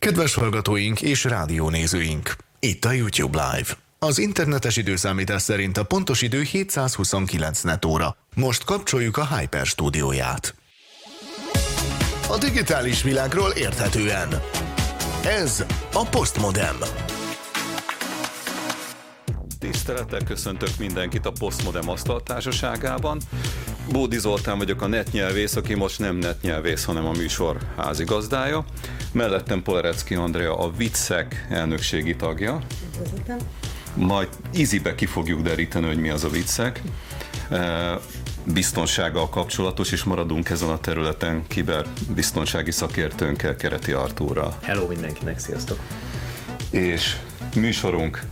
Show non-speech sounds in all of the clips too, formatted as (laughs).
Kedves hallgatóink és rádiónézőink! Itt a YouTube Live. Az internetes időszámítás szerint a pontos idő 729 net óra. Most kapcsoljuk a Hyper stúdióját. A digitális világról érthetően. Ez a Postmodem. Tisztelettel köszöntök mindenkit a Postmodem asztaltársaságában. Bódi Zoltán vagyok a netnyelvész, aki most nem netnyelvész, hanem a műsor házigazdája. Mellettem Polerecki Andrea, a Viccek elnökségi tagja. Majd ízibe ki fogjuk deríteni, hogy mi az a Viccek. Biztonsággal kapcsolatos, és maradunk ezen a területen kiberbiztonsági szakértőnkkel, Kereti Artúrral. Hello mindenkinek, sziasztok! És műsorunk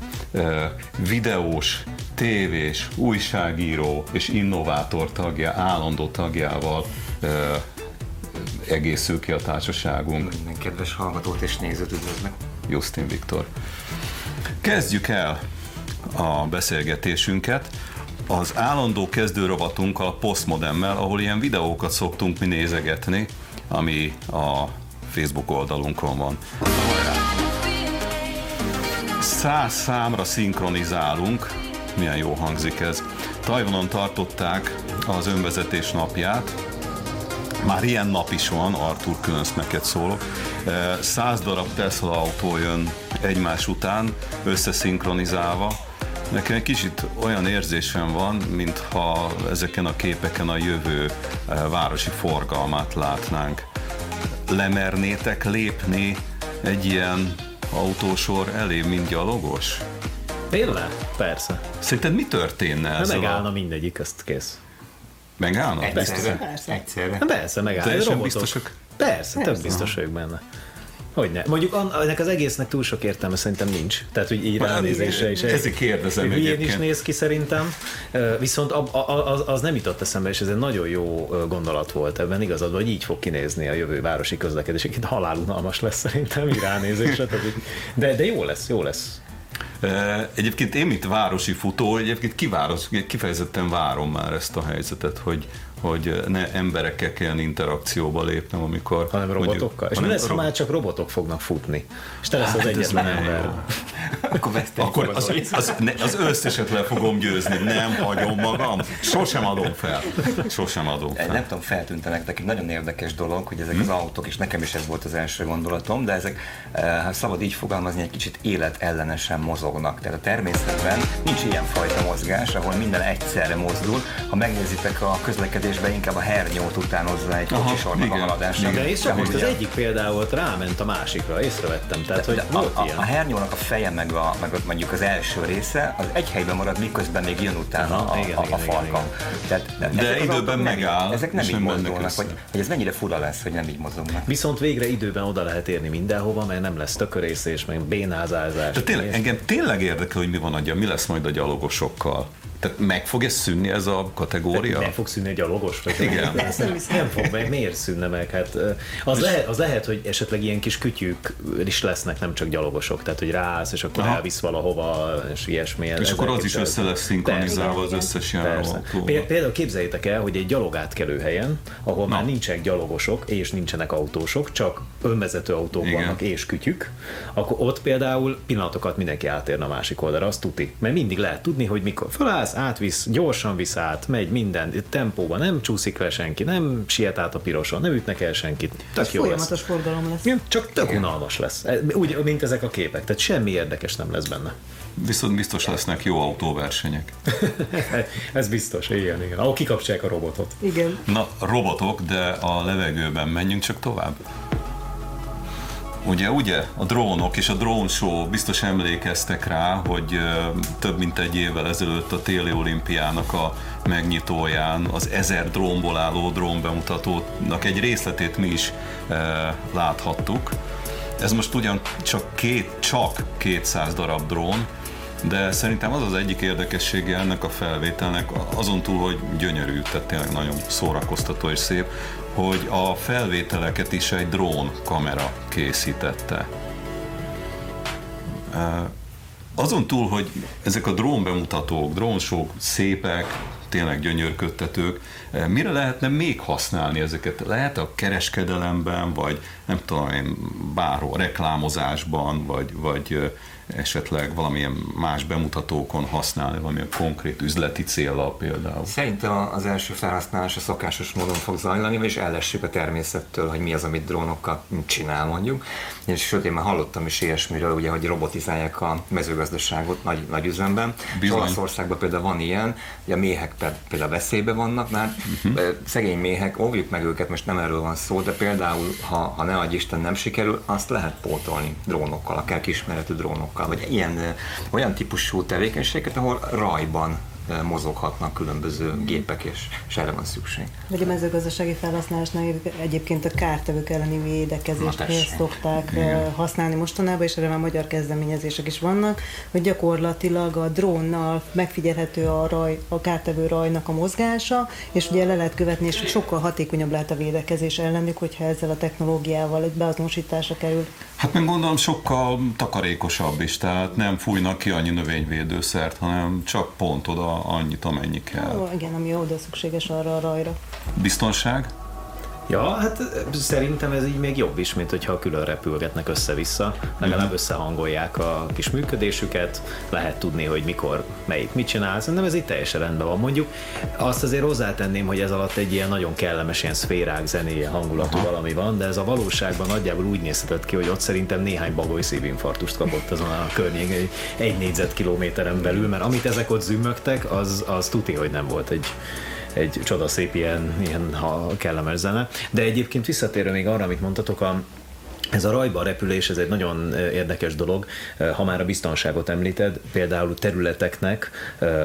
videós, tévés, újságíró és innovátor tagja, állandó tagjával egészül ki a társaságunk. Minden kedves hallgatót és nézőt üdvözlök. Justin Viktor. Kezdjük el a beszélgetésünket az állandó kezdőrovatunkkal, a Postmodemmel, ahol ilyen videókat szoktunk mi nézegetni, ami a Facebook oldalunkon van. Száz számra szinkronizálunk, milyen jó hangzik ez. Tajvanon tartották az önvezetés napját, már ilyen nap is van, Artur különsz neked szólok. Száz darab Tesla autó jön egymás után, összeszinkronizálva. Nekem egy kicsit olyan érzésem van, mintha ezeken a képeken a jövő városi forgalmát látnánk. Lemernétek lépni egy ilyen autósor elé, mint gyalogos? Tényleg? Persze. Szerinted mi történne ez? Megállna a... mindegyik, ezt kész. Megállna? Egyszerre. Persze. Egyszerre. Persze, megállna. Teljesen biztosak? Persze, Persze, több biztos vagyok benne. Hogyne. Mondjuk ennek az egésznek túl sok értelme szerintem nincs. Tehát, hogy így ránézésre is. Ezért kérdezem Hülyén is néz ki szerintem. Viszont az, az nem jutott eszembe, és ez egy nagyon jó gondolat volt ebben. Igazad, hogy így fog kinézni a jövő városi közlekedés. Itt halálunalmas lesz szerintem így ránézésre. (laughs) De, de jó lesz, jó lesz. Egyébként én, mint városi futó, egyébként kiváros, kifejezetten várom már ezt a helyzetet, hogy, hogy ne emberekkel kell interakcióba lépnem, amikor... Hanem robotokkal? Mondjuk, és mi lesz, ha már csak robotok fognak futni? És te lesz hát az egyetlen ember. Akkor, Akkor az, az, ne, az összeset le fogom győzni, nem hagyom magam, sosem adom fel. Sosem adom fel. Nem tudom, feltűnt nektek egy nagyon érdekes dolog, hogy ezek hmm? az autók, és nekem is ez volt az első gondolatom, de ezek, eh, ha szabad így fogalmazni, egy kicsit életellenesen mozognak. Tehát a természetben nincs ilyen fajta mozgás, ahol minden egyszerre mozdul. Ha megnézitek a közlekedés közlekedésben inkább a hernyót utánozza egy kocsisornak a haladásra. De és most az egyik például ráment a másikra, észrevettem. Tehát, de, hogy de a, a, a, hernyónak a feje meg, a, meg a, mondjuk az első része, az egy helyben marad, miközben még jön utána Aha, a, igen, a, a farka. Tehát, de, de időben megáll. Ezek nem így mozdulnak, hogy, hogy ez mennyire fura lesz, hogy nem így mozognak. Viszont végre időben oda lehet érni mindenhova, mert nem lesz tökörészés, meg bénázázás. De tényleg, engem tényleg érdekel, hogy mi van a mi lesz majd a gyalogosokkal. Tehát meg fog ez szűnni ez a kategória? Meg fog szűnni a gyalogos? Vagy Igen. Nem, nem, nem fog meg, miért szűnne meg? Hát, az, lehet, az lehet, hogy esetleg ilyen kis kütyük is lesznek, nem csak gyalogosok, tehát hogy ráállsz, és akkor Aha. elvisz valahova, és ilyesmi. És akkor az is össze lesz szinkronizálva az összes járó Például képzeljétek el, hogy egy gyalogátkelő helyen, ahol Na. már nincsenek gyalogosok, és nincsenek autósok, csak önvezető autók Igen. vannak, és kütyük, akkor ott például pillanatokat mindenki átérne a másik oldalra, azt tuti. Mert mindig lehet tudni, hogy mikor fölállsz, gáz, átvisz, gyorsan visz át, megy minden tempóban, nem csúszik le senki, nem siet át a piroson, nem ütnek el senkit. Tök jó folyamatos lesz. forgalom lesz. Igen, csak tök unalmas lesz. E, úgy, mint ezek a képek. Tehát semmi érdekes nem lesz benne. Viszont biztos lesznek jó autóversenyek. (laughs) Ez biztos, igen, igen. Ahol kikapcsolják a robotot. Igen. Na, robotok, de a levegőben menjünk csak tovább. Ugye, ugye, a drónok és a drone show biztos emlékeztek rá, hogy több mint egy évvel ezelőtt a téli olimpiának a megnyitóján az ezer drónból álló drónbemutatónak egy részletét mi is e, láthattuk. Ez most ugyan csak, két, csak 200 darab drón, de szerintem az az egyik érdekessége ennek a felvételnek, azon túl, hogy gyönyörű, tehát tényleg nagyon szórakoztató és szép, hogy a felvételeket is egy drón kamera készítette. Azon túl, hogy ezek a drón bemutatók, drónsók szépek, tényleg gyönyörködtetők. Mire lehetne még használni ezeket? Lehet a kereskedelemben, vagy nem tudom én, bárhol, reklámozásban, vagy, vagy esetleg valamilyen más bemutatókon használni, valamilyen konkrét üzleti célra például? Szerintem az első felhasználás a szokásos módon fog zajlani, vagyis ellessük a természettől, hogy mi az, amit drónokkal csinál mondjuk. És sőt, én már hallottam is ilyesmiről, ugye, hogy robotizálják a mezőgazdaságot nagy, nagy üzemben. Olaszországban például van ilyen, hogy a méhek például veszélybe vannak, mert uh-huh. szegény méhek, óvjuk meg őket, most nem erről van szó, de például, ha, ha ne adj Isten nem sikerül, azt lehet pótolni drónokkal, akár kismeretű drónokkal munkásokkal, vagy ilyen olyan típusú tevékenységeket, ahol rajban mozoghatnak különböző gépek, és, és erre van szükség. Vagy a mezőgazdasági felhasználásnál egyébként a kártevők elleni védekezést szokták Igen. használni mostanában, és erre már magyar kezdeményezések is vannak, hogy gyakorlatilag a drónnal megfigyelhető a, raj, a kártevő rajnak a mozgása, és ugye le lehet követni, és sokkal hatékonyabb lehet a védekezés ellenük, hogyha ezzel a technológiával egy beazonosításra kerül. Hát meg gondolom sokkal takarékosabb is, tehát nem fújnak ki annyi növényvédőszert, hanem csak pont oda annyit, amennyi kell. Ó, igen, ami oda szükséges arra a rajra. Biztonság? Ja, hát szerintem ez így még jobb is, mint hogyha külön repülgetnek össze-vissza. Legalább mhm. összehangolják a kis működésüket, lehet tudni, hogy mikor melyik mit csinál. Szerintem ez így teljesen rendben van. Mondjuk azt azért hozzátenném, hogy ez alatt egy ilyen nagyon kellemes ilyen szférák zenéje hangulatú Aha. valami van, de ez a valóságban nagyjából úgy nézhetett ki, hogy ott szerintem néhány bagoly szívinfarktust kapott azon a környéken egy, egy négyzetkilométeren belül, mert amit ezek ott zümmögtek, az, az tuti, hogy nem volt egy egy csodaszép ilyen, ilyen ha kellemes zene. De egyébként visszatérve még arra, amit mondtatok, a, ez a rajba repülés, ez egy nagyon érdekes dolog, ha már a biztonságot említed, például területeknek,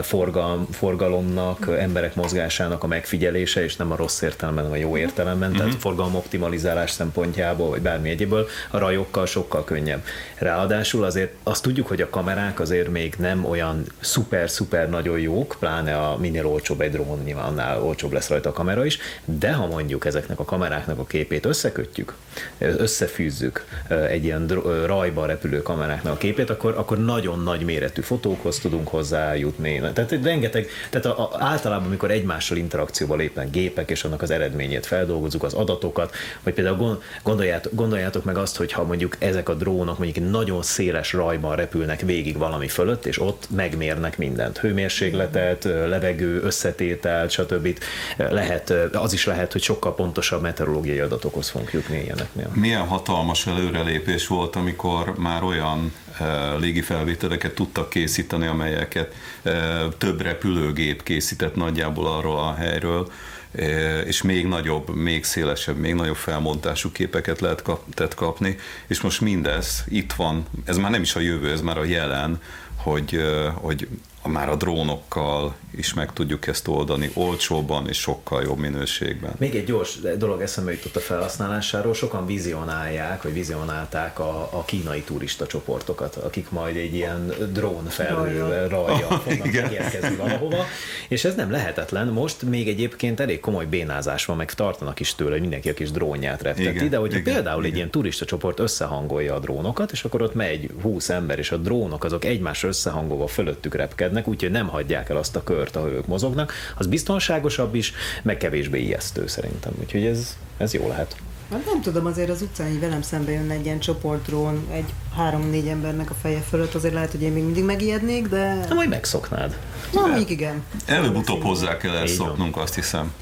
forgal, forgalomnak, emberek mozgásának a megfigyelése, és nem a rossz értelemben, vagy a jó értelemben, mm-hmm. tehát forgalom optimalizálás szempontjából, vagy bármi egyéből, a rajokkal sokkal könnyebb. Ráadásul azért azt tudjuk, hogy a kamerák azért még nem olyan szuper-szuper nagyon jók, pláne a minél olcsóbb egy drón, nyilván annál olcsóbb lesz rajta a kamera is, de ha mondjuk ezeknek a kameráknak a képét összekötjük, összefűz megnézzük egy ilyen rajban repülő kameráknak a képét, akkor, akkor nagyon nagy méretű fotókhoz tudunk hozzájutni. Tehát rengeteg, tehát a, a, általában, amikor egymással interakcióba lépnek gépek, és annak az eredményét feldolgozunk, az adatokat, vagy például gondoljátok, gondoljátok meg azt, hogy ha mondjuk ezek a drónok mondjuk nagyon széles rajban repülnek végig valami fölött, és ott megmérnek mindent, hőmérsékletet, levegő, összetételt, stb. Lehet, az is lehet, hogy sokkal pontosabb meteorológiai adatokhoz fogunk jutni ilyeneknél. Milyen hatalmas hatalmas előrelépés volt, amikor már olyan e, légifelvételeket tudtak készíteni, amelyeket e, több repülőgép készített nagyjából arról a helyről, e, és még nagyobb, még szélesebb, még nagyobb felmontású képeket lehet kap, kapni, és most mindez itt van, ez már nem is a jövő, ez már a jelen, hogy, hogy már a drónokkal is meg tudjuk ezt oldani olcsóbban és sokkal jobb minőségben. Még egy gyors dolog eszembe jutott a felhasználásáról. Sokan vizionálják, vagy vizionálták a, a kínai turista csoportokat, akik majd egy ilyen drón felhővel rajja (laughs) fognak megérkezni valahova. És ez nem lehetetlen. Most még egyébként elég komoly bénázás van, meg tartanak is tőle, hogy mindenki a kis drónját repteti, de hogyha igen, például igen. egy ilyen turista csoport összehangolja a drónokat, és akkor ott megy 20 ember, és a drónok azok egymásra összehangolva fölöttük repkednek, úgyhogy nem hagyják el azt a kört, ahol ők mozognak, az biztonságosabb is, meg kevésbé ijesztő szerintem. Úgyhogy ez, ez jó lehet. Hát nem tudom, azért az utcán így velem szembe jön egy ilyen csoportdrón, egy három-négy embernek a feje fölött, azért lehet, hogy én még mindig megijednék, de... Na, majd megszoknád. Na, még igen. Előbb-utóbb hozzá kell ezt szoknunk, azt hiszem.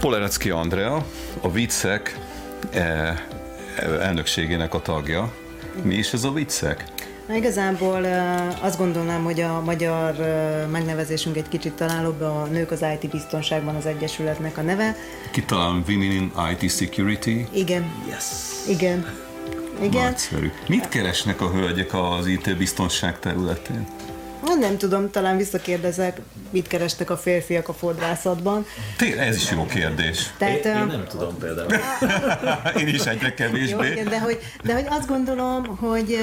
Polerecki Andrea, a viccek elnökségének a tagja. Mi is ez a viccek? Na, igazából azt gondolnám, hogy a magyar megnevezésünk egy kicsit találóbb, a Nők az IT Biztonságban az Egyesületnek a neve. Kitalálom Women in IT Security. Igen. Yes. Igen. Igen. Nagyszerű. Mit keresnek a hölgyek az IT biztonság területén? Nem tudom, talán visszakérdezek, mit kerestek a férfiak a fodrászatban. Tényleg, ez is jó kérdés. Tehát, én, én nem tudom például. (laughs) én is egyre kevésbé. Jó, igen, de, hogy, de hogy azt gondolom, hogy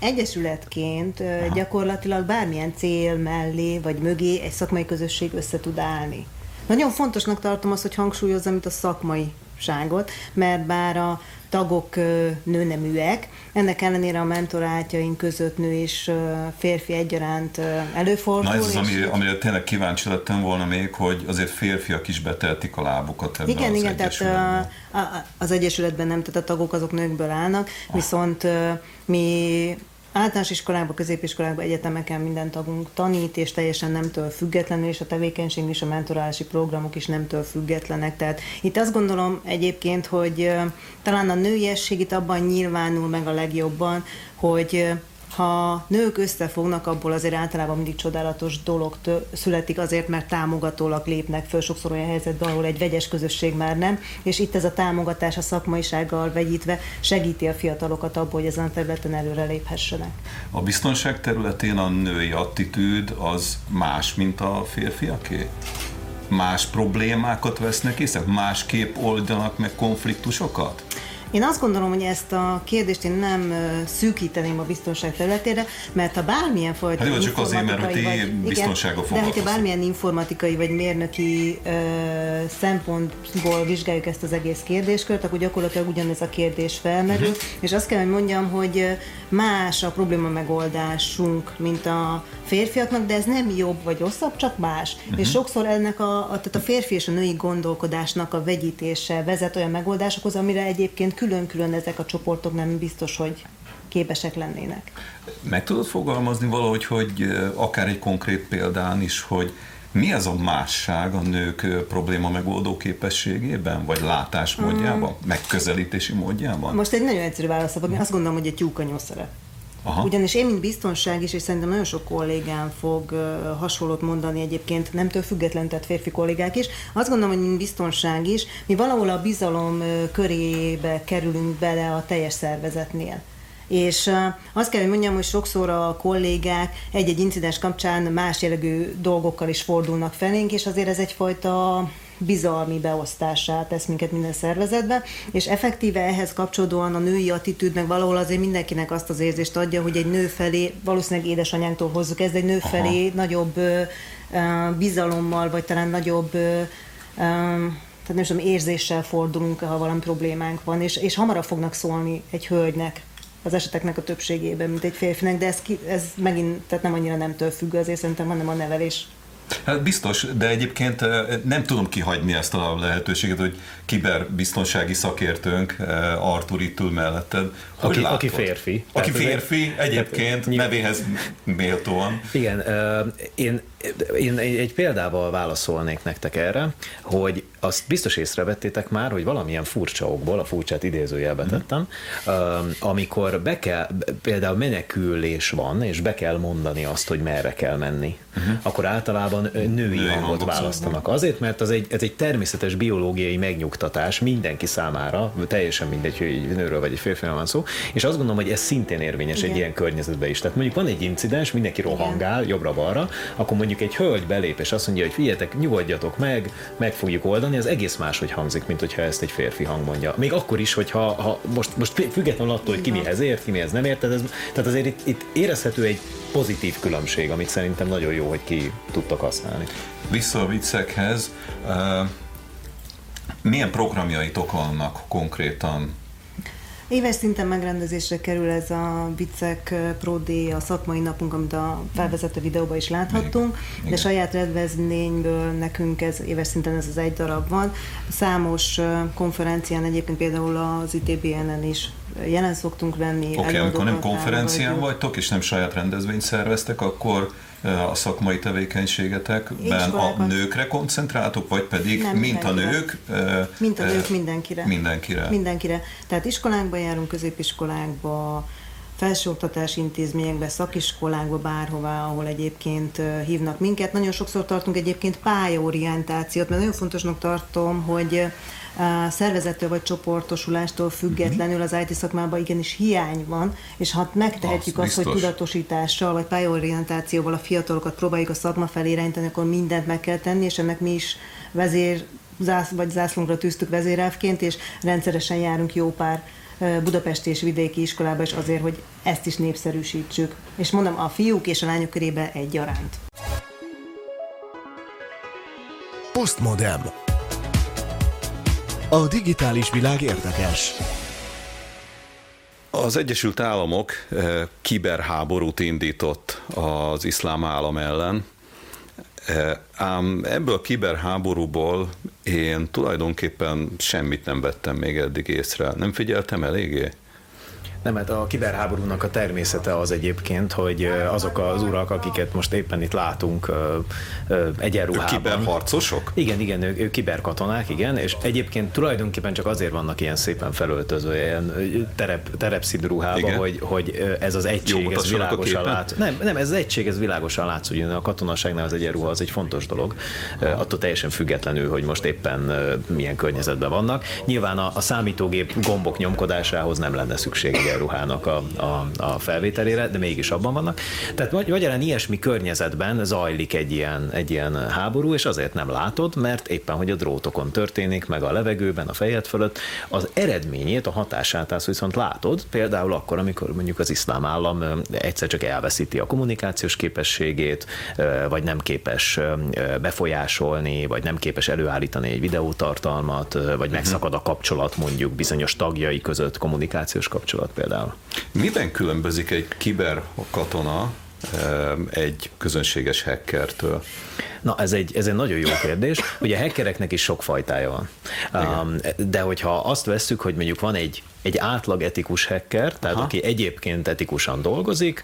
egyesületként gyakorlatilag bármilyen cél mellé vagy mögé egy szakmai közösség össze tud állni. Nagyon fontosnak tartom azt, hogy hangsúlyozzam itt a szakmai ságot, mert bár a tagok nőneműek, ennek ellenére a mentorátjaink között nő és férfi egyaránt előfordul. Na ez az, ami, amire tényleg kíváncsi lettem volna még, hogy azért férfiak is beteltik a lábukat ebben Igen, az igen, tehát az egyesületben nem, tehát a tagok azok nőkből állnak, ah. viszont mi Általános iskolákban, középiskolákban, egyetemeken minden tagunk tanít, és teljesen nemtől függetlenül, és a tevékenység és a mentorálási programok is nemtől függetlenek. Tehát itt azt gondolom egyébként, hogy talán a nőiesség itt abban nyilvánul meg a legjobban, hogy ha nők összefognak, abból azért általában mindig csodálatos dolog születik azért, mert támogatólag lépnek föl sokszor olyan helyzetben, ahol egy vegyes közösség már nem, és itt ez a támogatás a szakmaisággal vegyítve segíti a fiatalokat abból, hogy ezen a területen előre léphessenek. A biztonság területén a női attitűd az más, mint a férfiaké? Más problémákat vesznek észre? Másképp oldanak meg konfliktusokat? Én azt gondolom, hogy ezt a kérdést én nem szűkíteném a biztonság területére, mert ha bármilyen fajta hát csak azért, mert hogy biztonsággal De hogyha bármilyen informatikai vagy mérnöki ö, szempontból vizsgáljuk ezt az egész kérdéskört, akkor gyakorlatilag ugyanez a kérdés felmerül, uh-huh. és azt kell, hogy mondjam, hogy más a probléma megoldásunk, mint a férfiaknak, de ez nem jobb vagy rosszabb, csak más. Uh-huh. És sokszor ennek a, a, tehát a férfi és a női gondolkodásnak a vegyítése vezet olyan megoldásokhoz, amire egyébként külön-külön ezek a csoportok nem biztos, hogy képesek lennének. Meg tudod fogalmazni valahogy, hogy akár egy konkrét példán is, hogy mi az a másság a nők probléma megoldó képességében, vagy látásmódjában, mm. megközelítési módjában? Most egy nagyon egyszerű válasz, én azt gondolom, hogy egy tyúkanyó szerep. Aha. Ugyanis én, mint biztonság is, és szerintem nagyon sok kollégám fog hasonlót mondani egyébként, nemtől független, tehát férfi kollégák is. Azt gondolom, hogy mint biztonság is, mi valahol a bizalom körébe kerülünk bele a teljes szervezetnél. És azt kell, hogy mondjam, hogy sokszor a kollégák egy-egy incidens kapcsán más jellegű dolgokkal is fordulnak felénk, és azért ez egyfajta bizalmi beosztását tesz minket minden szervezetbe, és effektíve ehhez kapcsolódóan a női attitűd meg valahol azért mindenkinek azt az érzést adja, hogy egy nő felé, valószínűleg édesanyánktól hozzuk ezt, egy nő Aha. felé nagyobb uh, bizalommal, vagy talán nagyobb uh, tehát nem tudom, érzéssel fordulunk, ha valami problémánk van, és, és hamarabb fognak szólni egy hölgynek az eseteknek a többségében, mint egy férfinek, de ez, ki, ez megint tehát nem annyira nemtől függ, azért szerintem, hanem a nevelés Hát biztos, de egyébként nem tudom kihagyni ezt a lehetőséget, hogy kiberbiztonsági szakértőnk Artur itt ül melletted. Hogy aki, aki férfi. Aki férfi, egyébként nevéhez méltóan. Igen, én én egy példával válaszolnék nektek erre, hogy azt biztos észrevettétek már, hogy valamilyen furcsa okból, a furcsát idézőjelbe mhm. tettem, amikor be kell, például menekülés van, és be kell mondani azt, hogy merre kell menni, uh-huh. akkor általában női, női hangot választanak. Azért, mert az egy, ez egy természetes biológiai megnyugtatás mindenki számára, teljesen mindegy, hogy egy nőről vagy egy férfiról van szó, és azt gondolom, hogy ez szintén érvényes Igen. egy ilyen környezetben is. Tehát mondjuk van egy incidens, mindenki rohangál jobbra-balra, akkor mondjuk egy hölgy belép, és azt mondja, hogy figyeljetek, nyugodjatok meg, meg fogjuk oldani, az egész máshogy hangzik, mint hogyha ezt egy férfi hang mondja. Még akkor is, hogyha ha most, most függetlenül attól, hogy ki mihez ért, ki mihez nem ért, tehát, ez, tehát azért itt, itt érezhető egy pozitív különbség, amit szerintem nagyon jó, hogy ki tudtak használni. Vissza a viccekhez, uh, milyen programjaitok vannak konkrétan Éves szinten megrendezésre kerül ez a Viccek Pro D, a szakmai napunk, amit a felvezető videóban is láthattunk, Igen. de saját rendezvényből nekünk ez éves szinten ez az egy darab van. Számos konferencián egyébként például az ITBN-en is jelen szoktunk venni. Oké, okay, amikor nem konferencián vagytok, és nem saját rendezvényt szerveztek, akkor a szakmai tevékenységetekben a nőkre koncentráltok, vagy pedig nem, mint a nők? Mint a nők mindenkire. Mindenkire. Mindenkire. Tehát iskolákba járunk, középiskolákba, felsőoktatási intézményekbe, szakiskolákba, bárhová, ahol egyébként hívnak minket. Nagyon sokszor tartunk egyébként pályaorientációt, mert nagyon fontosnak tartom, hogy szervezettől vagy csoportosulástól függetlenül az IT szakmában igenis hiány van, és ha megtehetjük az azt, hogy tudatosítással vagy pályorientációval a fiatalokat próbáljuk a szakma felé irányítani, akkor mindent meg kell tenni, és ennek mi is vezér zász, vagy zászlónkra tűztük vezérávként, és rendszeresen járunk jó pár budapesti és vidéki iskolába is azért, hogy ezt is népszerűsítsük. És mondom, a fiúk és a lányok körébe egyaránt. Postmodem A digitális világ érdekes. Az Egyesült Államok kiberháborút indított az iszlám állam ellen, ám ebből a kiberháborúból én tulajdonképpen semmit nem vettem még eddig észre. Nem figyeltem eléggé? Nem, hát a kiberháborúnak a természete az egyébként, hogy azok az urak, akiket most éppen itt látunk egyenruhában. Kiberharcosok? Igen, igen, ők, ők kiberkatonák, igen, és egyébként tulajdonképpen csak azért vannak ilyen szépen felöltöző, ilyen terep, terepszínű ruhában, hogy, hogy ez az egység, ez világosan lát. Nem, nem, ez az egység, ez világosan látsz, hogy a katonaságnál az egyenruha az egy fontos dolog, attól teljesen függetlenül, hogy most éppen milyen környezetben vannak. Nyilván a, a számítógép gombok nyomkodásához nem lenne szükség egyenruhának a, a, a felvételére, de mégis abban vannak. Tehát vagy, magyarán ilyesmi környezetben zajlik egy ilyen, egy ilyen háború, és azért nem látod, mert éppen, hogy a drótokon történik, meg a levegőben, a fejed fölött, az eredményét, a hatását azt viszont látod, például akkor, amikor mondjuk az iszlám állam egyszer csak elveszíti a kommunikációs képességét, vagy nem képes befolyásolni, vagy nem képes előállítani egy videótartalmat, vagy megszakad a kapcsolat mondjuk bizonyos tagjai között, kommunikációs kapcsolat például. Miben különbözik egy kiberkatona egy közönséges hackertől? Na, ez egy, ez egy nagyon jó kérdés. Ugye a hackereknek is sok fajtája van. Um, de hogyha azt vesszük, hogy mondjuk van egy egy átlag etikus hacker, tehát Aha. aki egyébként etikusan dolgozik,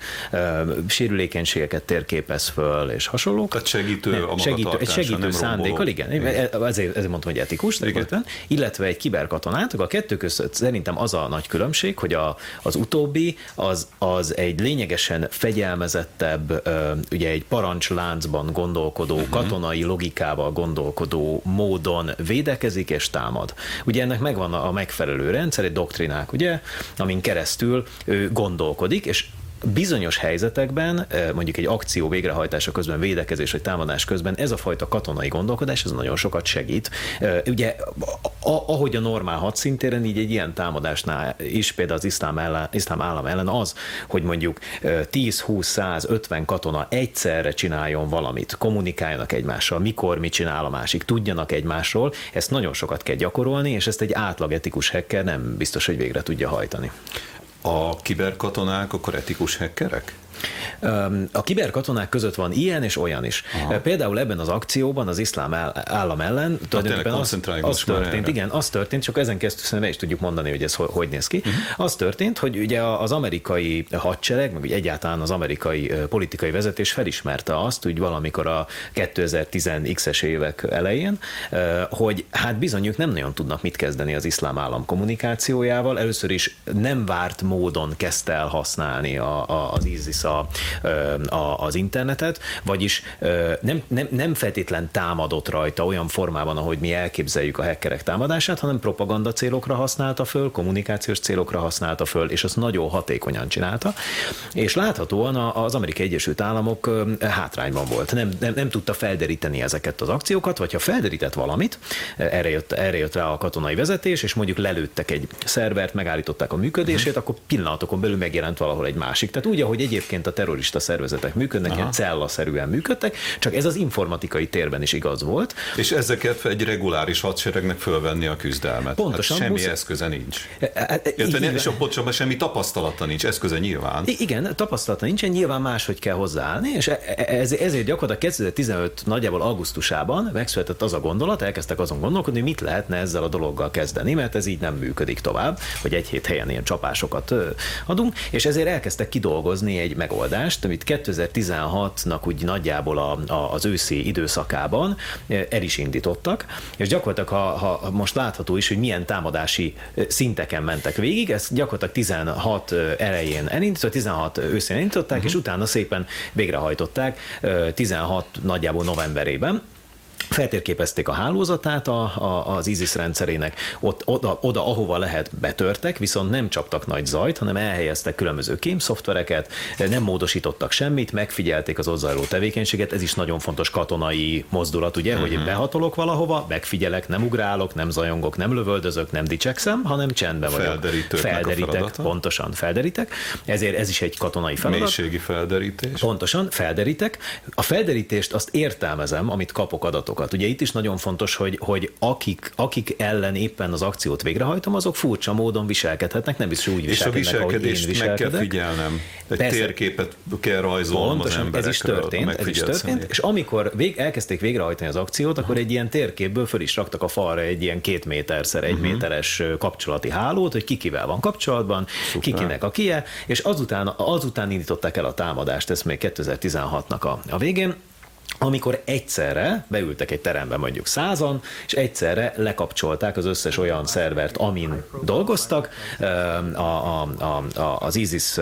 sérülékenységeket térképez föl, és hasonlók. Tehát segítő nem, a segítő, egy segítő szándékkal, igen. igen. Ezért, ezért mondtam, hogy etikus, igen. illetve egy kiberkatonát, a kettő között szerintem az a nagy különbség, hogy a, az utóbbi az, az egy lényegesen fegyelmezettebb, ugye egy parancsláncban gondolkodó. Katonai logikával gondolkodó módon védekezik és támad. Ugye ennek megvan a megfelelő rendszer, egy doktrin doktrinák, ugye, amin keresztül ő gondolkodik, és bizonyos helyzetekben, mondjuk egy akció végrehajtása közben, védekezés vagy támadás közben ez a fajta katonai gondolkodás, ez nagyon sokat segít. Ugye, ahogy a normál hadszintéren, így egy ilyen támadásnál is például az iszlám, ellen, iszlám állam ellen az, hogy mondjuk 10, 20, 100, 50 katona egyszerre csináljon valamit, kommunikáljanak egymással, mikor mit csinál a másik, tudjanak egymásról, ezt nagyon sokat kell gyakorolni, és ezt egy átlag etikus hacker nem biztos, hogy végre tudja hajtani. A kiberkatonák akkor etikus hackerek? A kiberkatonák között van ilyen és olyan is. Aha. Például ebben az akcióban az iszlám állam ellen tulajdonképpen az, az történt, igen, az történt, csak ezen keresztül is tudjuk mondani, hogy ez hogy néz ki. Uh-huh. Az történt, hogy ugye az amerikai hadsereg, meg egyáltalán az amerikai politikai vezetés felismerte azt, hogy valamikor a 2010-es évek elején, hogy hát bizonyuk nem nagyon tudnak mit kezdeni az iszlám állam kommunikációjával. Először is nem várt módon kezdte el használni a, a, az ISIS a, a, az internetet, vagyis nem, nem, nem feltétlen támadott rajta olyan formában, ahogy mi elképzeljük a hackerek támadását, hanem propaganda célokra használta föl, kommunikációs célokra használta föl, és azt nagyon hatékonyan csinálta. És láthatóan az Amerikai Egyesült Államok hátrányban volt. Nem, nem, nem tudta felderíteni ezeket az akciókat, vagy ha felderített valamit, erre jött, erre jött rá a katonai vezetés, és mondjuk lelőttek egy szervert, megállították a működését, akkor pillanatokon belül megjelent valahol egy másik. Tehát úgy, ahogy egyébként a terrorista szervezetek működnek, Aha. ilyen cellaszerűen működtek, csak ez az informatikai térben is igaz volt. És ezeket egy reguláris hadseregnek fölvenni a küzdelmet. Pontosan. Hát semmi musz... eszköze nincs. E, e, e, Érteni, és a pocsomban semmi tapasztalata nincs, eszköze nyilván. Igen, tapasztalata nincsen, nyilván máshogy kell hozzáállni, és ez, ezért gyakorlatilag 2015 nagyjából augusztusában megszületett az a gondolat, elkezdtek azon gondolkodni, hogy mit lehetne ezzel a dologgal kezdeni, mert ez így nem működik tovább, hogy egy hét helyen ilyen csapásokat adunk, és ezért elkezdtek kidolgozni egy megoldást megoldást, amit 2016-nak úgy nagyjából a, a, az őszi időszakában eh, el is indítottak, és gyakorlatilag ha, ha most látható is, hogy milyen támadási eh, szinteken mentek végig, ezt gyakorlatilag 16 eh, elején elindították, 16 őszén elindították, uh-huh. és utána szépen végrehajtották 16 nagyjából novemberében, feltérképezték a hálózatát a, a, az ISIS rendszerének, ott, oda, oda, ahova lehet betörtek, viszont nem csaptak nagy zajt, hanem elhelyeztek különböző kémszoftvereket, nem módosítottak semmit, megfigyelték az ott zajló tevékenységet, ez is nagyon fontos katonai mozdulat, ugye, uh-huh. hogy mhm. behatolok valahova, megfigyelek, nem ugrálok, nem zajongok, nem lövöldözök, nem dicsekszem, hanem csendben vagyok. Felderítek, pontosan felderítek, ezért ez is egy katonai feladat. Mélységi felderítés. Pontosan, felderítek. A felderítést azt értelmezem, amit kapok adatot kapcsolatokat. Ugye itt is nagyon fontos, hogy, hogy akik, akik ellen éppen az akciót végrehajtom, azok furcsa módon viselkedhetnek, nem is úgy viselkednek, És a viselkedést meg kell figyelnem. Egy Persze, térképet kell rajzolnom Pontosan, az ez is történt, ez is történt, és amikor vég, elkezdték végrehajtani az akciót, akkor egy ilyen térképből föl is raktak a falra egy ilyen két méterszer egy uh-huh. méteres kapcsolati hálót, hogy kikivel van kapcsolatban, Szuper. kikinek a kie, és azután, azután indították el a támadást, ez még 2016-nak a, a végén, amikor egyszerre beültek egy terembe mondjuk százan, és egyszerre lekapcsolták az összes olyan szervert, amin dolgoztak, a, a, a, a, az ISIS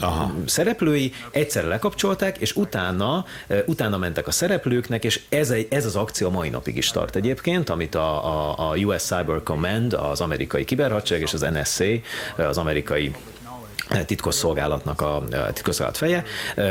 Aha. szereplői, egyszerre lekapcsolták, és utána, utána mentek a szereplőknek, és ez, egy, ez az akció mai napig is tart egyébként, amit a, a, a US Cyber Command, az amerikai kiberhadsereg és az NSA, az amerikai titkosszolgálatnak a, a titkosszolgálat feje,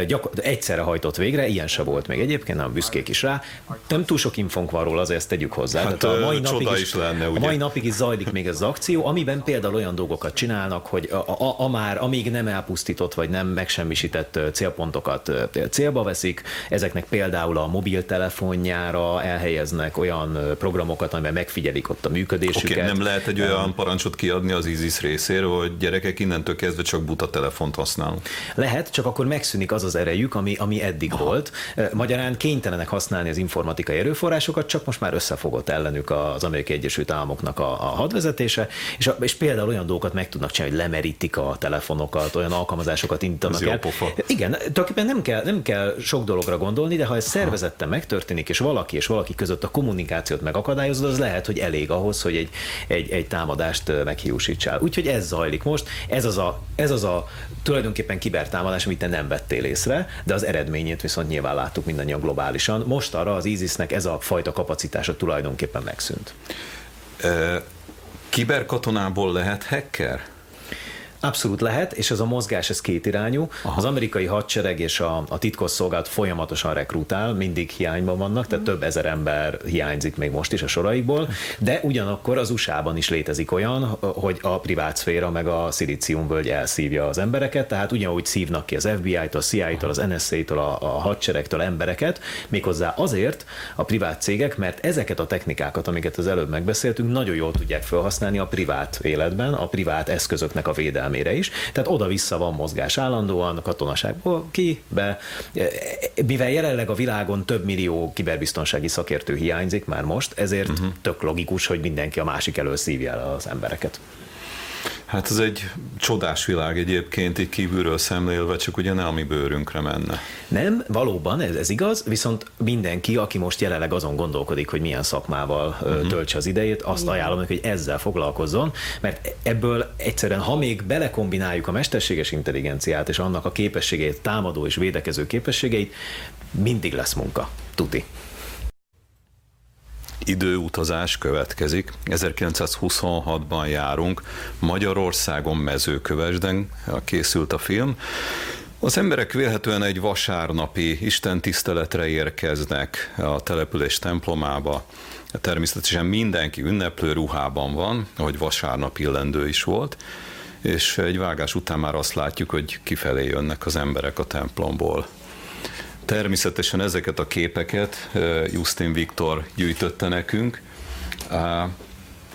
gyakor- egyszerre hajtott végre, ilyen se volt még egyébként, nem büszkék is rá. Nem túl sok infónk van róla, azért ezt tegyük hozzá. Hát, Tehát a mai, napig is, is lenne, ugye? a mai napig is zajlik még ez az akció, amiben például olyan dolgokat csinálnak, hogy a, a, a már amíg nem elpusztított vagy nem megsemmisített célpontokat célba veszik, ezeknek például a mobiltelefonjára elhelyeznek olyan programokat, amiben megfigyelik ott a működésüket. Okay, nem lehet egy olyan parancsot kiadni az ISIS részéről, hogy gyerekek innentől kezdve csak buta telefont használunk. Lehet, csak akkor megszűnik az az erejük, ami, ami eddig Aha. volt. Magyarán kénytelenek használni az informatikai erőforrásokat, csak most már összefogott ellenük az Amerikai Egyesült Államoknak a, a hadvezetése, és, a, és például olyan dolgokat meg tudnak csinálni, hogy lemerítik a telefonokat, olyan alkalmazásokat indítanak el. Pofa. Igen, tulajdonképpen nem kell, nem kell sok dologra gondolni, de ha ez szervezetten megtörténik, és valaki és valaki között a kommunikációt megakadályozod, az lehet, hogy elég ahhoz, hogy egy, egy, egy támadást meghiúsítsál. Úgyhogy ez zajlik most, ez az a, ez az a tulajdonképpen kibertámadás, amit te nem vettél észre, de az eredményét viszont nyilván láttuk mindannyian globálisan. Most arra az ISIS-nek ez a fajta kapacitása tulajdonképpen megszűnt. kiberkatonából lehet hacker? Abszolút lehet, és ez a mozgás ez kétirányú. Aha. Az amerikai hadsereg és a, a titkosszolgálat folyamatosan rekrutál, mindig hiányban vannak, tehát több ezer ember hiányzik még most is a soraikból, de ugyanakkor az USA-ban is létezik olyan, hogy a privát szféra meg a szilíciumvölgy elszívja az embereket, tehát ugyanúgy szívnak ki az FBI-tól, a CIA-tól, az NSA-tól, a, a hadseregtől embereket, méghozzá azért a privát cégek, mert ezeket a technikákat, amiket az előbb megbeszéltünk, nagyon jól tudják felhasználni a privát életben, a privát eszközöknek a védelmében védelmére is. Tehát oda-vissza van mozgás állandóan, a katonaságból ki, be. Mivel jelenleg a világon több millió kiberbiztonsági szakértő hiányzik már most, ezért uh-huh. tök logikus, hogy mindenki a másik elől szívja el az embereket. Hát ez egy csodás világ egyébként, így kívülről szemlélve, csak ugye ne a mi bőrünkre menne. Nem, valóban, ez, ez igaz, viszont mindenki, aki most jelenleg azon gondolkodik, hogy milyen szakmával uh-huh. töltse az idejét, azt ajánlom neki, hogy ezzel foglalkozzon, mert ebből egyszerűen, ha még belekombináljuk a mesterséges intelligenciát és annak a képességeit, támadó és védekező képességeit, mindig lesz munka. Tuti időutazás következik. 1926-ban járunk, Magyarországon mezőkövesden készült a film. Az emberek vélhetően egy vasárnapi istentiszteletre érkeznek a település templomába. Természetesen mindenki ünneplő ruhában van, ahogy vasárnap illendő is volt, és egy vágás után már azt látjuk, hogy kifelé jönnek az emberek a templomból. Természetesen ezeket a képeket Justin Viktor gyűjtötte nekünk,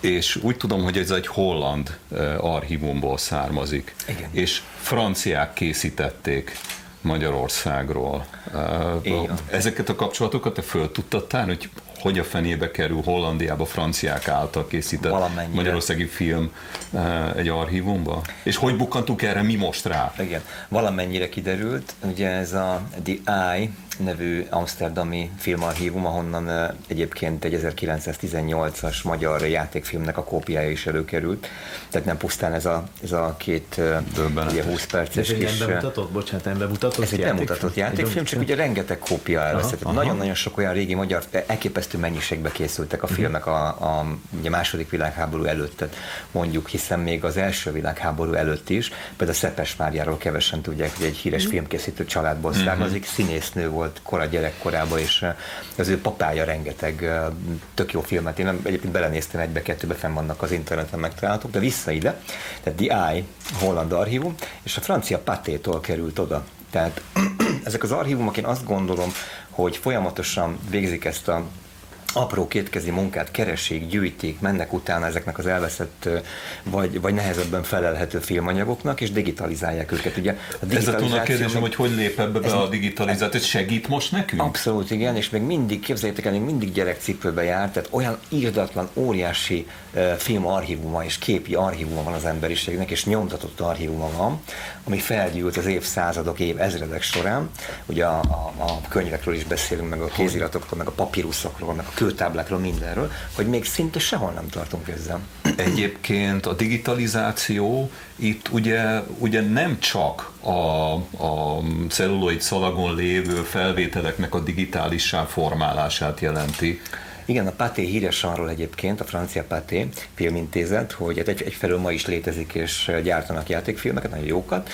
és úgy tudom, hogy ez egy holland archívumból származik, Igen. és franciák készítették Magyarországról. Igen. Ezeket a kapcsolatokat te föl tudtad tárni, hogy hogy a fenébe kerül Hollandiába franciák által készített Valamennyire. magyarországi film egy archívumba? És hogy bukkantuk erre mi most rá? Igen, valamennyire kiderült, ugye ez a The Eye nevű amsterdami filmarchívum, ahonnan egyébként egy 1918-as magyar játékfilmnek a kópiája is előkerült. Tehát nem pusztán ez a, ez a két ugye 20 perces ez kis... Ez egy bemutatott, bocsánat, nem bemutatott Ez egy bemutatott játékfilm, csak ugye rengeteg kópia elveszett. Nagyon-nagyon sok olyan régi magyar, elképesztő mennyiségbe készültek a mhm. filmek a, a, ugye második világháború előtt, tehát mondjuk, hiszen még az első világháború előtt is, például Szepes Máriáról kevesen tudják, hogy egy híres mhm. filmkészítő családból mhm. származik, színésznő volt, kora gyerekkorában, és eh, az ő papája rengeteg eh, tök jó filmet. Én egyébként belenéztem egybe-kettőbe, fenn vannak az interneten megtalálhatók, de vissza ide. Tehát The Eye, holland archívum, és a francia Patétól került oda. Tehát (clears throat) ezek az archívumok, én azt gondolom, hogy folyamatosan végzik ezt a apró kétkezi munkát keresik, gyűjtik, mennek utána ezeknek az elveszett vagy, vagy nehezebben felelhető filmanyagoknak, és digitalizálják őket. Ugye a Ez a kérdésem, hogy hogy lép ebbe be a digitalizáció, ez segít most nekünk? Abszolút, igen, és még mindig, képzeljétek el, még mindig gyerekcipőbe jár, tehát olyan írdatlan, óriási filmarchívuma és képi archívuma van az emberiségnek, és nyomtatott archívuma van, ami felgyűlt az évszázadok, év ezredek során. Ugye a, a, a könyvekről is beszélünk, meg a kéziratokról, meg a papíruszokról, meg a kőtáblákról, mindenről, hogy még szinte sehol nem tartunk ezzel. Egyébként a digitalizáció itt ugye, ugye nem csak a, a celluloid szalagon lévő felvételeknek a digitálissá formálását jelenti, igen, a Paté híres arról egyébként, a francia Paté filmintézet, hogy hát egy, egyfelől ma is létezik és gyártanak játékfilmeket, nagyon jókat,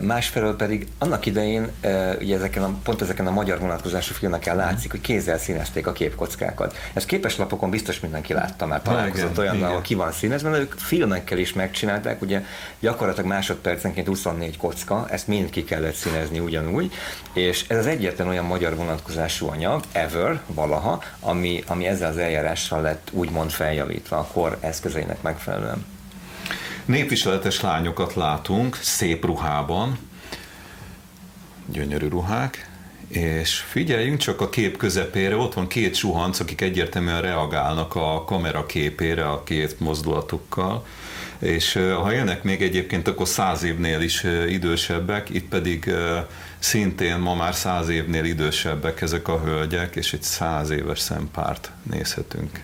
Másfelől pedig annak idején, ugye ezeken a, pont ezeken a magyar vonatkozású filmeken látszik, hogy kézzel színezték a képkockákat. Ez képeslapokon biztos mindenki látta már, találkozott olyan, ahol ki van színezve, ők filmekkel is megcsinálták, ugye gyakorlatilag másodpercenként 24 kocka, ezt mind ki kellett színezni ugyanúgy, és ez az egyetlen olyan magyar vonatkozású anyag, ever, valaha, ami, ami ezzel az eljárással lett úgymond feljavítva a kor eszközeinek megfelelően. Népviseletes lányokat látunk szép ruhában, gyönyörű ruhák, és figyeljünk csak a kép közepére, ott van két suhanc, akik egyértelműen reagálnak a kamera képére a két mozdulatukkal, és ha jönnek még egyébként, akkor száz évnél is idősebbek, itt pedig szintén ma már száz évnél idősebbek ezek a hölgyek, és egy száz éves szempárt nézhetünk.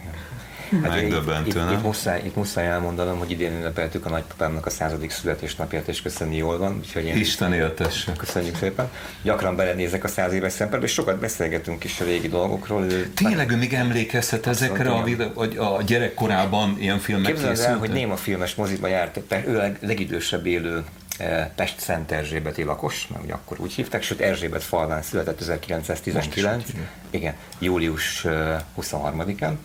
Hát Megdöbbentő, itt, itt, itt, muszáj, itt muszáj elmondanom, hogy idén ünnepeltük a nagypapámnak a századik születésnapját, és köszönni jól van. Úgyhogy én Isten éltesse. Köszönjük szépen. Gyakran belenézek a száz éves szempontból, és sokat beszélgetünk is a régi dolgokról. Tényleg ő még emlékezhet ezekre, a, a, a gyerekkorában ilyen filmek Képzeld el, hogy Néma filmes moziba járt, ő a legidősebb élő Pest Szent Erzsébeti lakos, mert ugye akkor úgy hívták, sőt Erzsébet falván született 1919, igen, július 23-án, eh,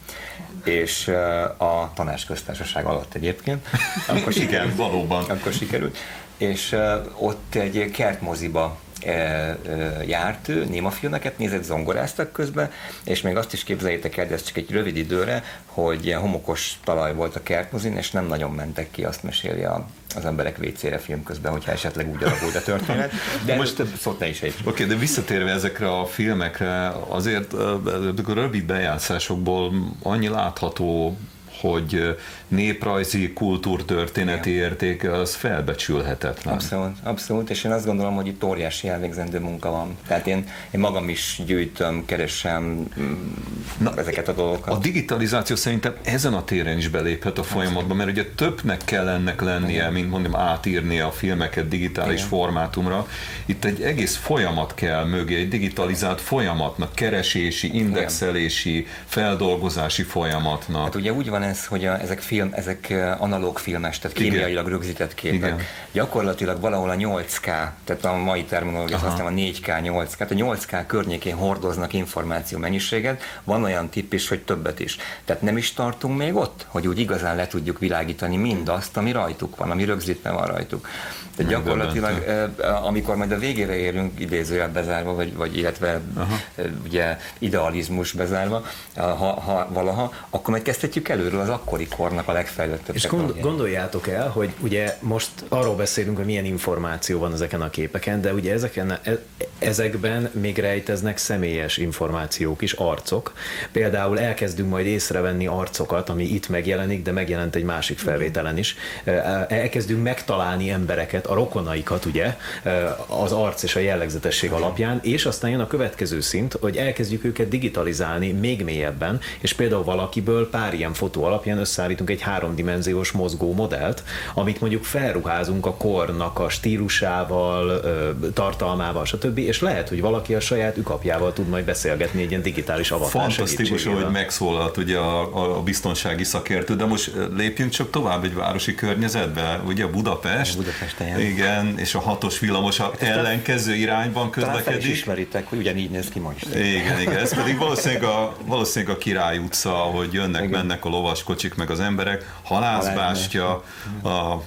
és eh, a tanácsköztársaság alatt egyébként. Akkor igen, valóban. Akkor sikerült. És ott egy kertmoziba járt ő, némafilmeket nézett, zongoráztak közben, és még azt is képzeljétek el, de ez csak egy rövid időre, hogy ilyen homokos talaj volt a kertmozin, és nem nagyon mentek ki, azt meséli a, az emberek WC-re film közben, hogyha esetleg úgy alakult a történet. (laughs) De most több szót ne is egy. Oké, okay, de visszatérve ezekre a filmekre, azért a rövid bejátszásokból annyi látható hogy néprajzi, kultúrtörténeti Igen. értéke az felbecsülhetetlen. Abszolút, abszolút, és én azt gondolom, hogy itt óriási elvégzendő munka van. Tehát én, én magam is gyűjtöm, keresem Na, ezeket a dolgokat. A digitalizáció szerintem ezen a téren is beléphet a folyamatba, mert ugye többnek kell ennek lennie, Igen. mint mondjam átírni a filmeket digitális Igen. formátumra. Itt egy egész folyamat kell mögé, egy digitalizált folyamatnak, keresési, indexelési, feldolgozási folyamatnak. Hát ugye úgy van ez, hogy a, ezek, film, ezek analóg filmes, tehát kémiailag rögzített képek. Igen. Gyakorlatilag valahol a 8K, tehát a mai terminológia azt a 4K, 8K, tehát a 8K környékén hordoznak információ mennyiséget, van olyan tipp is, hogy többet is. Tehát nem is tartunk még ott, hogy úgy igazán le tudjuk világítani mindazt, ami rajtuk van, ami rögzítve van rajtuk. Tehát gyakorlatilag, amikor majd a végére érünk, idézőjel bezárva, vagy, vagy illetve Aha. ugye idealizmus bezárva, ha, ha valaha, akkor majd kezdhetjük előről az akkori kornak a legfejlettebb. És gond, gondoljátok el, hogy ugye most arról beszélünk, hogy milyen információ van ezeken a képeken, de ugye ezeken, e, ezekben még rejteznek személyes információk is, arcok. Például elkezdünk majd észrevenni arcokat, ami itt megjelenik, de megjelent egy másik felvételen is. Elkezdünk megtalálni embereket, a rokonaikat, ugye, az arc és a jellegzetesség alapján, és aztán jön a következő szint, hogy elkezdjük őket digitalizálni még mélyebben, és például valakiből pár ilyen fotó alapján összeállítunk egy háromdimenziós mozgó modellt, amit mondjuk felruházunk a kornak a stílusával, tartalmával, stb. És lehet, hogy valaki a saját ükapjával tud majd beszélgetni egy ilyen digitális avatár Fantasztikus, hogy megszólalt ugye a, a biztonsági szakértő, de most lépjünk csak tovább egy városi környezetbe, ugye Budapest. Budapest igen, és a hatos villamos a ellenkező irányban közlekedik. Talán is ismeritek, hogy ugyanígy néz ki most. Igen, igen, ez pedig valószínűleg a, valószínűleg a Király utca, hogy jönnek, igen. mennek a vaskocsik, meg az emberek, halászbástya, a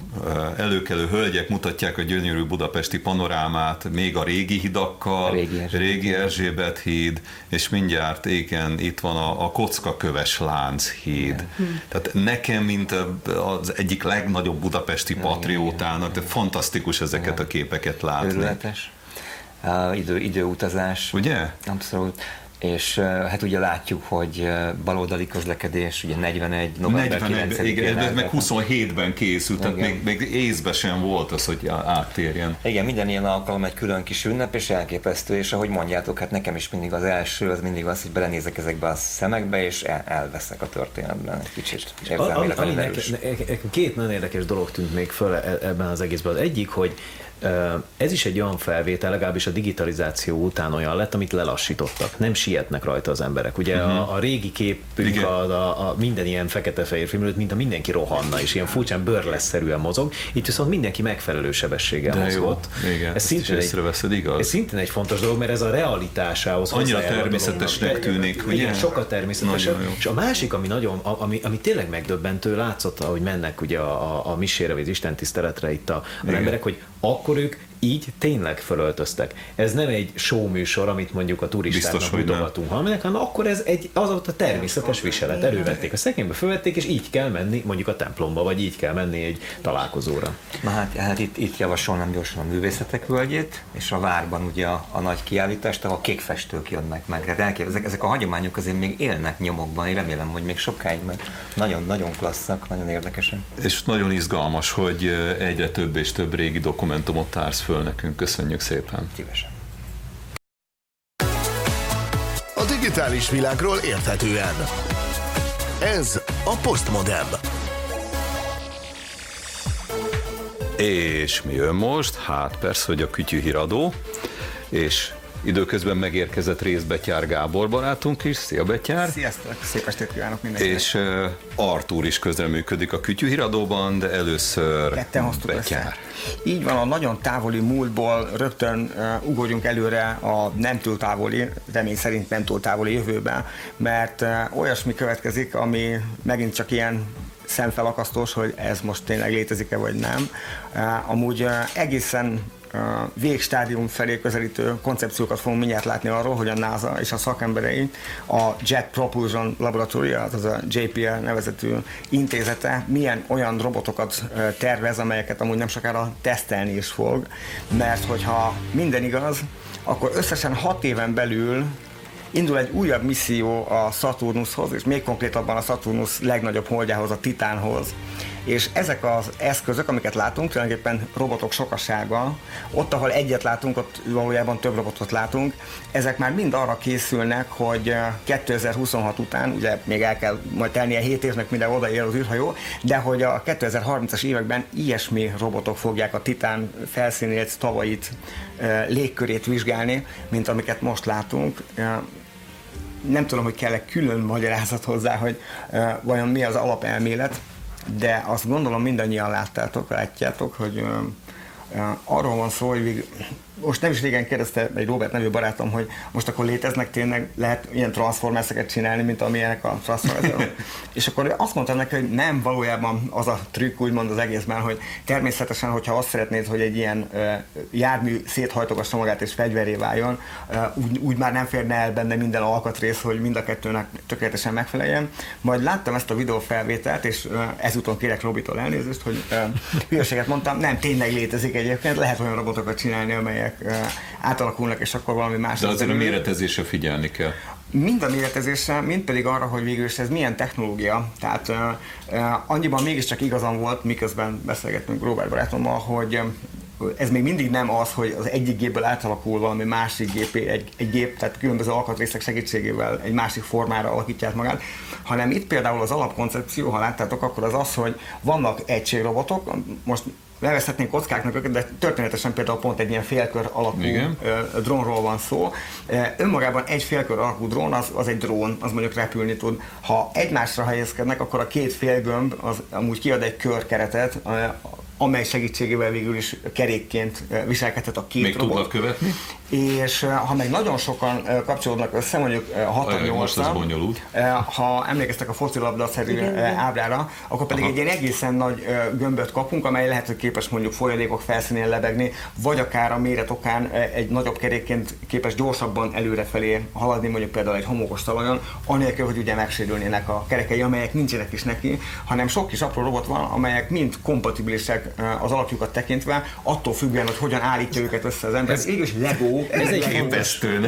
előkelő hölgyek mutatják a gyönyörű budapesti panorámát, még a régi hidakkal, régi Erzsébet, régi Erzsébet híd, és mindjárt igen, itt van a, a kockaköves híd. Igen. Tehát nekem, mint az egyik legnagyobb budapesti patriótának, de fantasztikus ezeket a képeket látni. Örületes. Uh, idő, időutazás. Ugye? Abszolút és hát ugye látjuk, hogy baloldali közlekedés, ugye 41, november 41, 9 igen, meg 27-ben készült, igen. tehát még, még észbe sem volt az, hogy áttérjen. Igen, minden ilyen alkalom egy külön kis ünnep, és elképesztő, és ahogy mondjátok, hát nekem is mindig az első, az mindig az, hogy belenézek ezekbe a szemekbe, és el, elveszek a történetben egy kicsit. Érzelmileg a, a, két nagyon érdekes dolog tűnt még föl e- ebben az egészben. Az egyik, hogy ez is egy olyan felvétel, legalábbis a digitalizáció után olyan lett, amit lelassítottak. Nem sietnek rajta az emberek. Ugye uh-huh. a, mhm. a régi képünk, a, a, a minden ilyen fekete-fehér film mint a mindenki rohanna, és ilyen furcsán bőrlesszerűen mozog. Itt viszont mindenki megfelelő sebességgel De mozgott. Jó. Igen, ez szintén egy, veszed, igaz? Ez szintén egy fontos dolog, mert ez a realitásához Annyira természetesnek tűnik. Ugye? Igen, sokkal természetesebb. És a másik, ami nagyon, ami, ami tényleg megdöbbentő, látszott, ahogy mennek ugye a, a, a misére, vagy az Isten tiszteletre itt a, az emberek, hogy akkor ők így tényleg fölöltöztek. Ez nem egy show műsor, amit mondjuk a turistáknak mutogatunk, hanem akkor ez egy, az ott a természetes viselet. Elővették a szekrénybe, fölvették, és így kell menni mondjuk a templomba, vagy így kell menni egy találkozóra. Na hát, hát itt, itt javasolnám gyorsan a művészetek völgyét, és a várban ugye a, a nagy kiállítást, ahol kék festők jönnek meg. Hát elkép, ezek, ezek a hagyományok azért még élnek nyomokban, én remélem, hogy még sokáig, mert nagyon-nagyon klasszak, nagyon érdekesen. És nagyon izgalmas, hogy egyre több és több régi dokumentumot társz föl föl nekünk. Köszönjük szépen. Szívesen. A digitális világról érthetően. Ez a Postmodem. És mi jön most? Hát persze, hogy a kütyűhíradó, és Időközben megérkezett rész Betyár Gábor barátunk is. Szia Betyár! Sziasztok! Szép estét kívánok mindenkinek! És uh, Artúr is közreműködik a Kütyűhíradóban, de először Ketten Betyár. Össze. Így van, a nagyon távoli múltból rögtön uh, ugorjunk előre a nem túl távoli, remény szerint nem túl távoli jövőbe, mert uh, olyasmi következik, ami megint csak ilyen szemfelakasztós, hogy ez most tényleg létezik-e vagy nem. Uh, amúgy uh, egészen végstádium felé közelítő koncepciókat fogunk mindjárt látni arról, hogy a NASA és a szakemberei a Jet Propulsion Laboratory, az a JPL nevezetű intézete milyen olyan robotokat tervez, amelyeket amúgy nem sokára tesztelni is fog, mert hogyha minden igaz, akkor összesen hat éven belül indul egy újabb misszió a Saturnushoz, és még konkrétabban a Saturnus legnagyobb holdjához, a Titánhoz. És ezek az eszközök, amiket látunk, tulajdonképpen robotok sokasága, ott, ahol egyet látunk, ott valójában több robotot látunk, ezek már mind arra készülnek, hogy 2026 után, ugye még el kell majd tennie 7 évnek, mire odaér az űrhajó, de hogy a 2030-as években ilyesmi robotok fogják a Titán felszínét, tavait, légkörét vizsgálni, mint amiket most látunk. Nem tudom, hogy kell-e külön magyarázat hozzá, hogy uh, vajon mi az alapelmélet, de azt gondolom mindannyian láttátok, látjátok, hogy arról van szó, hogy most nem is régen kérdezte egy Robert nevű barátom, hogy most akkor léteznek tényleg, lehet ilyen transformers csinálni, mint amilyenek a transformers (laughs) És akkor azt mondtam neki, hogy nem valójában az a trükk úgymond az egészben, hogy természetesen, hogyha azt szeretnéd, hogy egy ilyen uh, jármű széthajtogassa magát és fegyveré váljon, uh, úgy, úgy, már nem férne el benne minden alkatrész, hogy mind a kettőnek tökéletesen megfeleljen. Majd láttam ezt a videófelvételt, és uh, ezúton kérek Robitól elnézést, hogy uh, hülyeséget mondtam, nem, tényleg létezik egyébként, lehet olyan robotokat csinálni, amelyek amelyek átalakulnak, és akkor valami más. De azért a méretezésre figyelni kell. Mind a méretezésre, mind pedig arra, hogy végül is ez milyen technológia. Tehát uh, uh, annyiban mégiscsak igazam volt, miközben beszélgettünk Robert barátommal, hogy ez még mindig nem az, hogy az egyik gépből átalakul valami másik gépé, egy, egy gép, tehát különböző alkatrészek segítségével egy másik formára alakítja magát, hanem itt például az alapkoncepció, ha láttátok, akkor az az, hogy vannak egységrobotok, most nevezhetnénk kockáknak őket, de történetesen például pont egy ilyen félkör alakú Igen. drónról van szó. Önmagában egy félkör alakú drón az, az egy drón, az mondjuk repülni tud. Ha egymásra helyezkednek, akkor a két félgömb az amúgy kiad egy körkeretet, amely segítségével végül is kerékként viselkedhet a két Még robot. tudnak követni? És ha meg nagyon sokan kapcsolódnak össze, mondjuk 6 Most ez bonyolult. Ha emlékeztek a focilabda-szerű ábrára, akkor pedig Aha. egy ilyen egészen nagy gömböt kapunk, amely lehet, hogy képes mondjuk folyadékok felszínén lebegni, vagy akár a méret okán egy nagyobb kerékként képes gyorsabban előrefelé haladni, mondjuk például egy homokos talajon, anélkül, hogy ugye megsérülnének a kerekei, amelyek nincsenek is neki, hanem sok kis apró robot van, amelyek mind kompatibilisek az alapjukat tekintve, attól függően, hogy hogyan állítja őket össze az ember. Ez is Lego. Ez, ez egy képesztő,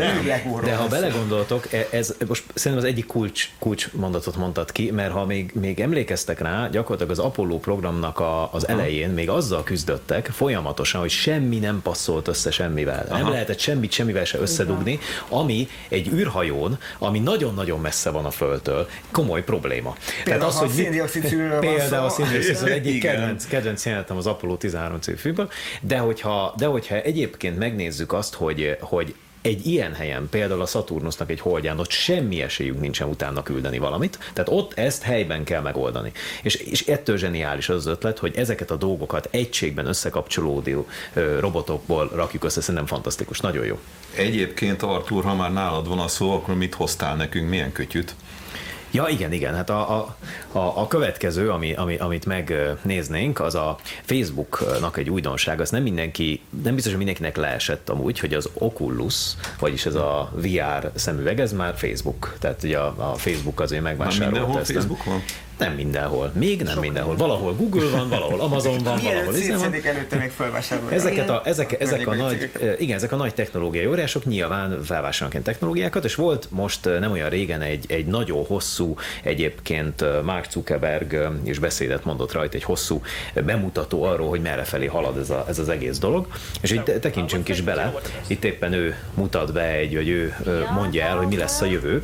De ha belegondoltok, e- ez most szerintem az egyik kulcs, kulcs mondatot mondtad ki, mert ha még, még emlékeztek rá, gyakorlatilag az Apollo programnak a, az elején még azzal küzdöttek folyamatosan, hogy semmi nem passzolt össze semmivel. Aha. Nem lehetett semmit semmivel se összedugni, ami egy űrhajón, ami nagyon-nagyon messze van a Földtől, komoly probléma. Például Tehát az, hogy mit, például a széndiokszid az egyik kedvenc, kedvenc jelenetem az Apollo 13 című filmből, de hogyha, de hogyha egyébként megnézzük azt, hogy, hogy egy ilyen helyen, például a Saturnusnak egy holdján, ott semmi esélyünk nincsen utána küldeni valamit, tehát ott ezt helyben kell megoldani. És, és ettől zseniális az, ötlet, hogy ezeket a dolgokat egységben összekapcsolódó robotokból rakjuk össze, szerintem fantasztikus, nagyon jó. Egyébként Artur, ha már nálad van a szó, akkor mit hoztál nekünk, milyen kötyűt? Ja, igen, igen. Hát a, a, a, a következő, ami, ami, amit megnéznénk, az a Facebooknak egy újdonság. Az nem mindenki, nem biztos, hogy mindenkinek leesett amúgy, hogy az Oculus, vagyis ez a VR szemüveg, ez már Facebook. Tehát ugye a, a Facebook azért megvásárolt ezt. Facebook van? Nem mindenhol. Még nem Sok mindenhol. Valahol Google van, valahol Amazon van, valahol izé van. előtte még Ezeket a, ezek, ezek a nagy, igen, ezek a nagy technológiai óriások nyilván felvásárolnak technológiákat, és volt most nem olyan régen egy, egy nagyon hosszú, egyébként Mark Zuckerberg is beszédet mondott rajta, egy hosszú bemutató arról, hogy merre felé halad ez, a, ez az egész dolog. És így tekintsünk is bele. Itt éppen ő mutat be egy, vagy ő mondja el, hogy mi lesz a jövő.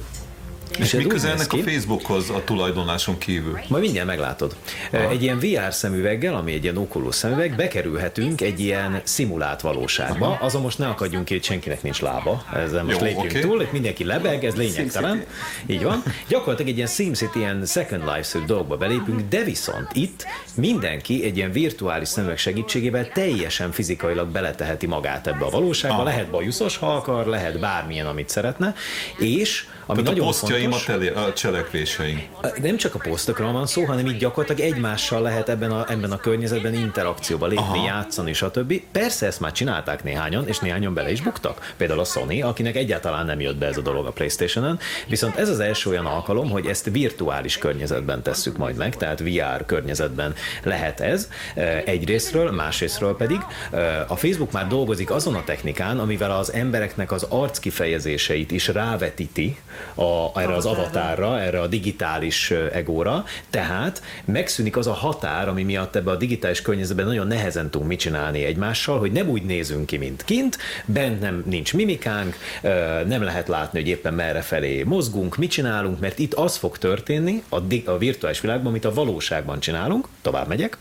És, és mi köze ennek a Facebookhoz a tulajdonláson kívül? Majd mindjárt meglátod. Ah. Egy ilyen VR szemüveggel, ami egy ilyen Oculus szemüveg, bekerülhetünk egy ilyen szimulált valóságba. Azon most ne akadjunk ki, hogy senkinek nincs lába. Ezzel most Jó, lépjünk okay. túl, hogy mindenki lebeg, ez lényegtelen. Így van. Gyakorlatilag egy ilyen SimCity, ilyen Second Life-szerű dolgba belépünk, de viszont itt mindenki egy ilyen virtuális szemüveg segítségével teljesen fizikailag beleteheti magát ebbe a valóságba. Ah. Lehet bajuszos, ha akar, lehet bármilyen, amit szeretne, és ami Tehát nagyon a posztjaim fontos, a, a cselekvéseim. Nem csak a posztokról van szó, hanem így gyakorlatilag egymással lehet ebben a, ebben a környezetben interakcióba lépni, Aha. játszani, stb. Persze ezt már csinálták néhányan, és néhányan bele is buktak. Például a Sony, akinek egyáltalán nem jött be ez a dolog a Playstation-en, viszont ez az első olyan alkalom, hogy ezt virtuális környezetben tesszük majd meg, tehát VR környezetben lehet ez egyrésztről, másrésztről pedig a Facebook már dolgozik azon a technikán, amivel az embereknek az arckifejezéseit is rávetíti a, erre az avatárra, erre a digitális egóra, tehát megszűnik az a határ, ami miatt ebbe a digitális környezetben nagyon nehezen tudunk mit csinálni egymással, hogy nem úgy nézünk ki, mint kint, bent nem nincs mimikánk, nem lehet látni, hogy éppen merre felé mozgunk, mit csinálunk, mert itt az fog történni a, a virtuális világban, amit a valóságban csinálunk, tovább megyek.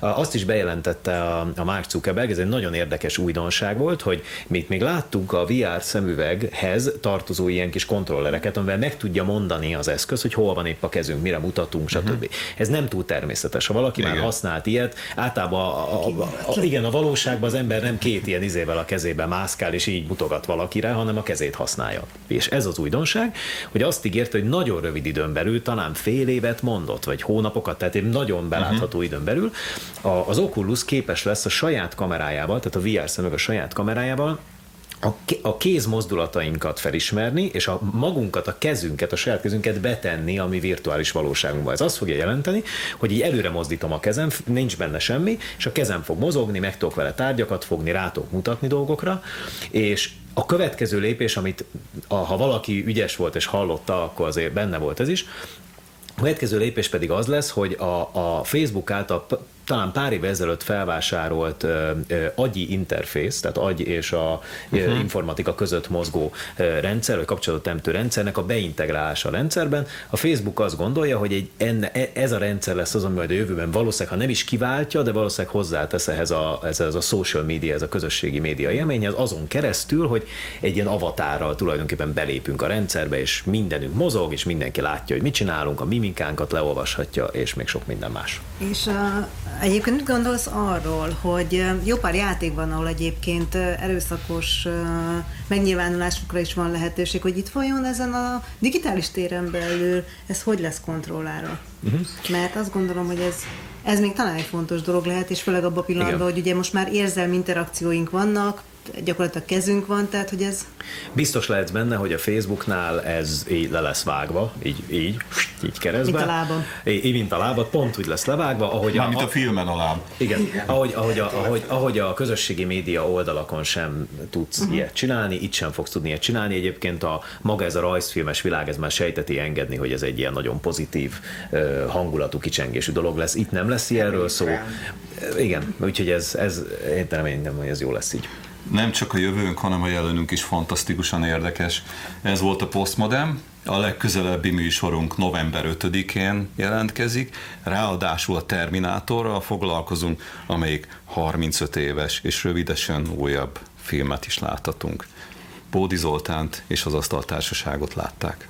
Azt is bejelentette a, a Mark Zuckerberg, ez egy nagyon érdekes újdonság volt, hogy mit még láttunk a VR szemüveghez tartozó ilyen kis kontroller paramétereket, amivel meg tudja mondani az eszköz, hogy hol van épp a kezünk, mire mutatunk, stb. Uh-huh. Ez nem túl természetes. Ha valaki igen. már használt ilyet, általában a, a, a, a, igen, a valóságban az ember nem két ilyen izével a kezébe mászkál, és így mutogat valakire, hanem a kezét használja. És ez az újdonság, hogy azt ígérte, hogy nagyon rövid időn belül, talán fél évet mondott, vagy hónapokat, tehát egy nagyon belátható uh-huh. időn belül, a, az Oculus képes lesz a saját kamerájával, tehát a VR szemüveg a saját kamerájával a kéz mozdulatainkat felismerni, és a magunkat, a kezünket, a saját kezünket betenni a mi virtuális valóságunkba. Ez azt fogja jelenteni, hogy így előre mozdítom a kezem, nincs benne semmi, és a kezem fog mozogni, meg tudok vele tárgyakat fogni, rá tudok mutatni dolgokra, és a következő lépés, amit a, ha valaki ügyes volt és hallotta, akkor azért benne volt ez is, a következő lépés pedig az lesz, hogy a, a Facebook által talán pár évvel ezelőtt felvásárolt uh, uh, agyi interfész, tehát agy és a uh-huh. informatika között mozgó uh, rendszer, vagy kapcsolatot rendszernek a beintegrálása a rendszerben. A Facebook azt gondolja, hogy egy, enne, ez a rendszer lesz az, ami majd a jövőben valószínűleg, ha nem is kiváltja, de valószínűleg hozzátesz ehhez a, ez, ez a social media, ez a közösségi média élményhez, azon keresztül, hogy egy ilyen avatárral tulajdonképpen belépünk a rendszerbe, és mindenünk mozog, és mindenki látja, hogy mit csinálunk, a mimikánkat leolvashatja, és még sok minden más. És a Egyébként mit gondolsz arról, hogy jó pár játék van, ahol egyébként erőszakos megnyilvánulásokra is van lehetőség, hogy itt vajon ezen a digitális téren belül ez hogy lesz kontrollára? Uh-huh. Mert azt gondolom, hogy ez ez még talán egy fontos dolog lehet, és főleg abban a pillanatban, Igen. hogy ugye most már érzelmi interakcióink vannak, gyakorlatilag kezünk van, tehát hogy ez... Biztos lehetsz benne, hogy a Facebooknál ez így le lesz vágva, így, így, így keresztbe. Mint a lábam. Így, mint a lábad, pont úgy lesz levágva, ahogy a, a, a filmen a láb. Igen, ahogy, ahogy, a, ahogy, ahogy a közösségi média oldalakon sem tudsz uh-huh. ilyet csinálni, itt sem fogsz tudni ilyet csinálni. Egyébként a maga ez a rajzfilmes világ, ez már sejteti engedni, hogy ez egy ilyen nagyon pozitív hangulatú, kicsengésű dolog lesz. Itt nem lesz ilyenről szó. Igen, úgyhogy ez, ez én nem, hogy ez jó lesz így nem csak a jövőnk, hanem a jelenünk is fantasztikusan érdekes. Ez volt a Postmodem, a legközelebbi műsorunk november 5-én jelentkezik, ráadásul a Terminátorral foglalkozunk, amelyik 35 éves, és rövidesen újabb filmet is láthatunk. Bódi Zoltánt és az Asztaltársaságot látták.